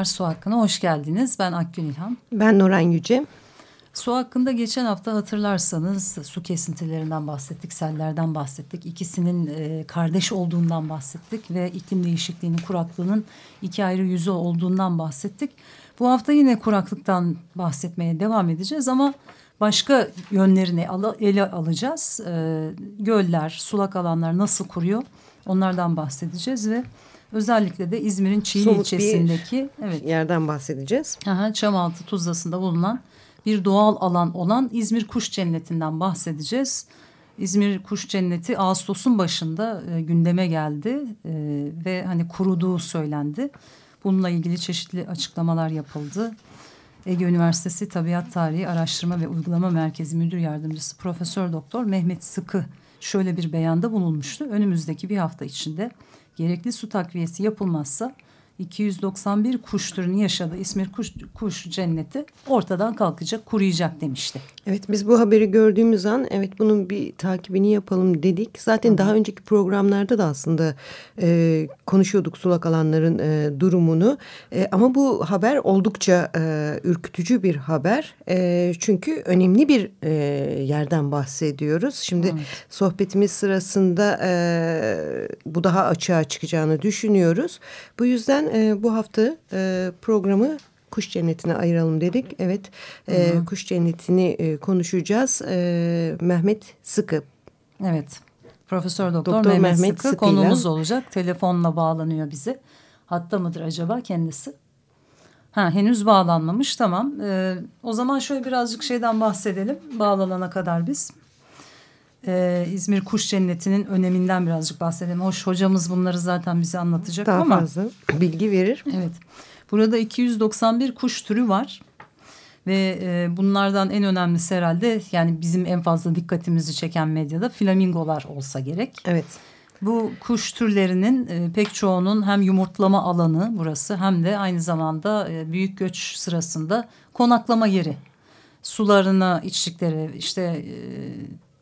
Merhabalar Su Hakkı'na hoş geldiniz. Ben Akgün İlhan. Ben Nuran Yüce. Su hakkında geçen hafta hatırlarsanız su kesintilerinden bahsettik, sellerden bahsettik. İkisinin e, kardeş olduğundan bahsettik ve iklim değişikliğinin, kuraklığının iki ayrı yüzü olduğundan bahsettik. Bu hafta yine kuraklıktan bahsetmeye devam edeceğiz ama başka yönlerini ele alacağız. E, göller, sulak alanlar nasıl kuruyor onlardan bahsedeceğiz ve özellikle de İzmir'in Çiğli ilçesindeki evet, yerden bahsedeceğiz. Aha, Çamaltı Tuzlası'nda bulunan bir doğal alan olan İzmir Kuş Cenneti'nden bahsedeceğiz. İzmir Kuş Cenneti Ağustos'un başında e, gündeme geldi e, ve hani kuruduğu söylendi. Bununla ilgili çeşitli açıklamalar yapıldı. Ege Üniversitesi Tabiat Tarihi Araştırma ve Uygulama Merkezi Müdür Yardımcısı Profesör Doktor Mehmet Sıkı şöyle bir beyanda bulunmuştu. Önümüzdeki bir hafta içinde gerekli su takviyesi yapılmazsa 291 kuş türünün yaşadığı İzmir kuş, kuş cenneti ortadan kalkacak, kuruyacak demişti. Evet biz bu haberi gördüğümüz an evet bunun bir takibini yapalım dedik. Zaten Hı. daha önceki programlarda da aslında e, konuşuyorduk sulak alanların e, durumunu. E, ama bu haber oldukça e, ürkütücü bir haber. E, çünkü önemli bir e, yerden bahsediyoruz. Şimdi evet. sohbetimiz sırasında e, bu daha açığa çıkacağını düşünüyoruz. Bu yüzden e, bu hafta e, programı kuş cennetine ayıralım dedik. Evet e, kuş cennetini e, konuşacağız. E, Mehmet Sıkı. Evet Profesör Doktor, Doktor Mehmet, Mehmet Sıkı konumuz olacak. Telefonla bağlanıyor bize. Hatta mıdır acaba kendisi? Ha, henüz bağlanmamış tamam. Ee, o zaman şöyle birazcık şeyden bahsedelim bağlanana kadar biz. Ee, İzmir Kuş Cenneti'nin öneminden birazcık bahsedelim. Hoş hocamız bunları zaten bize anlatacak Daha ama. Daha fazla bilgi verir. Evet. Burada 291 kuş türü var. Ve e, bunlardan en önemlisi herhalde yani bizim en fazla dikkatimizi çeken medyada flamingolar olsa gerek. Evet. Bu kuş türlerinin e, pek çoğunun hem yumurtlama alanı burası hem de aynı zamanda e, büyük göç sırasında konaklama yeri. Sularına içtikleri işte e,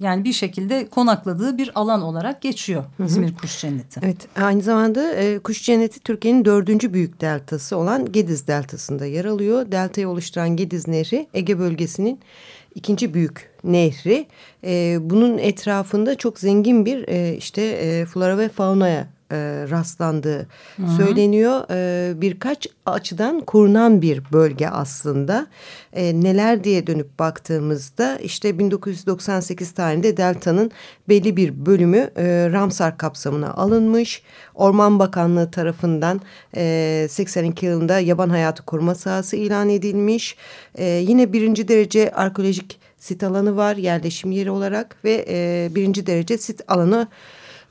yani bir şekilde konakladığı bir alan olarak geçiyor İzmir Kuş Cenneti. Evet aynı zamanda e, Kuş Cenneti Türkiye'nin dördüncü büyük deltası olan Gediz Deltası'nda yer alıyor. Deltayı oluşturan Gediz Nehri Ege bölgesinin ikinci büyük nehri. E, bunun etrafında çok zengin bir e, işte e, flora ve faunaya e, rastlandığı Hı -hı. söyleniyor. E, birkaç açıdan korunan bir bölge aslında. E, neler diye dönüp baktığımızda işte 1998 tarihinde Delta'nın belli bir bölümü e, Ramsar kapsamına alınmış. Orman Bakanlığı tarafından e, 82 yılında yaban hayatı koruma sahası ilan edilmiş. E, yine birinci derece arkeolojik sit alanı var yerleşim yeri olarak ve e, birinci derece sit alanı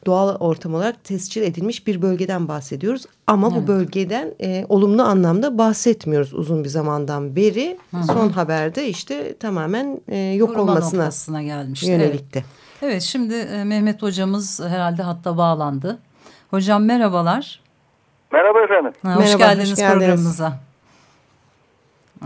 doğal ortam olarak tescil edilmiş bir bölgeden bahsediyoruz. Ama evet. bu bölgeden e, olumlu anlamda bahsetmiyoruz uzun bir zamandan beri. Hı -hı. Son haberde işte tamamen e, yok Kurban olmasına gelmişti. yönelikti. Evet, evet şimdi e, Mehmet hocamız herhalde hatta bağlandı. Hocam merhabalar. Merhaba efendim. Ha, hoş, Merhaba, geldiniz hoş geldiniz programımıza.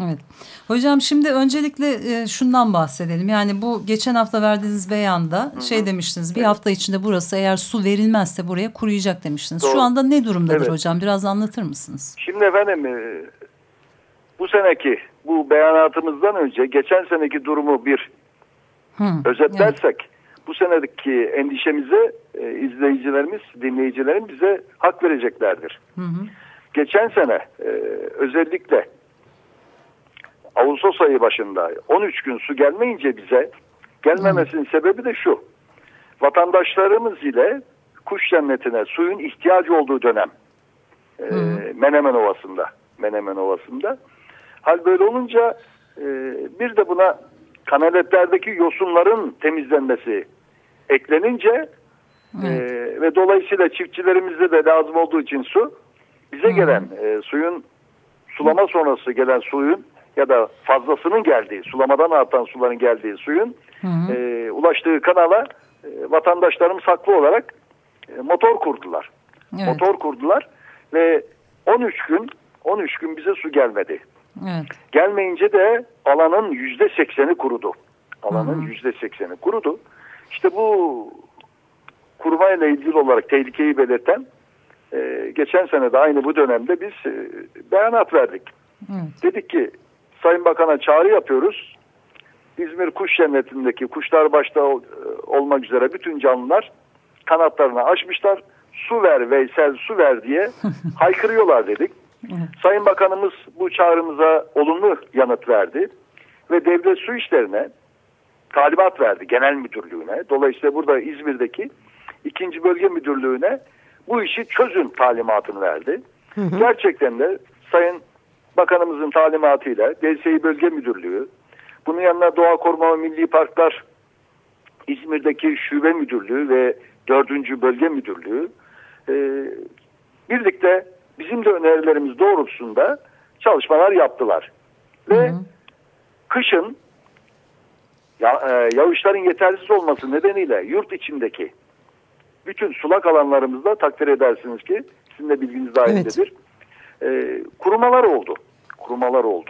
Evet. Hocam şimdi öncelikle e, şundan bahsedelim. Yani bu geçen hafta verdiğiniz beyanda Hı -hı. şey demiştiniz. Bir evet. hafta içinde burası eğer su verilmezse buraya kuruyacak demiştiniz. Doğru. Şu anda ne durumdadır evet. hocam? Biraz anlatır mısınız? Şimdi efendim e, bu seneki bu beyanatımızdan önce geçen seneki durumu bir Hı, özetlersek evet. bu senedeki endişemize e, izleyicilerimiz, dinleyicilerin bize hak vereceklerdir. Hı hı. Geçen sene e, özellikle Ağustos ayı başında 13 gün su gelmeyince bize gelmemesinin sebebi de şu. Vatandaşlarımız ile kuş cennetine suyun ihtiyacı olduğu dönem. E, Menemen Ovası'nda. Menemen Ovası'nda. Hal böyle olunca e, bir de buna kanaletlerdeki yosunların temizlenmesi eklenince Evet. E, ve dolayısıyla çiftçilerimize de lazım olduğu için su bize Hı. gelen e, suyun sulama sonrası gelen suyun ya da fazlasının geldiği sulamadan artan suların geldiği suyun E, ulaştığı kanala e, vatandaşlarımız haklı olarak e, motor kurdular. Evet. Motor kurdular ve 13 gün 13 gün bize su gelmedi. Evet. Gelmeyince de alanın yüzde sekseni kurudu. Alanın yüzde sekseni kurudu. İşte bu kurumayla ilgili olarak tehlikeyi belirten e, geçen sene de aynı bu dönemde biz e, beyanat verdik. Evet. Dedik ki Sayın Bakan'a çağrı yapıyoruz. İzmir Kuş Cenneti'ndeki kuşlar başta e, olmak üzere bütün canlılar kanatlarını açmışlar. Su ver Veysel su ver diye haykırıyorlar dedik. Evet. Sayın Bakanımız bu çağrımıza olumlu yanıt verdi ve devlet su işlerine talimat verdi genel müdürlüğüne. Dolayısıyla burada İzmir'deki ikinci bölge müdürlüğüne bu işi çözün talimatını verdi. Hı hı. Gerçekten de Sayın Bakanımızın talimatıyla DSİ Bölge Müdürlüğü, bunun yanına Doğa Koruma Milli Parklar İzmir'deki Şube Müdürlüğü ve 4. Bölge Müdürlüğü e, birlikte bizim de önerilerimiz doğrultusunda çalışmalar yaptılar. Ve hı hı. kışın ya, e, yağışların yetersiz olması nedeniyle yurt içindeki bütün sulak alanlarımızda takdir edersiniz ki sizin de bilginiz dahilindedir. Evet. E, kurumalar oldu. Kurumalar oldu.